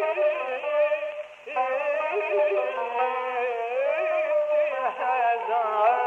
Hey, hey, hey,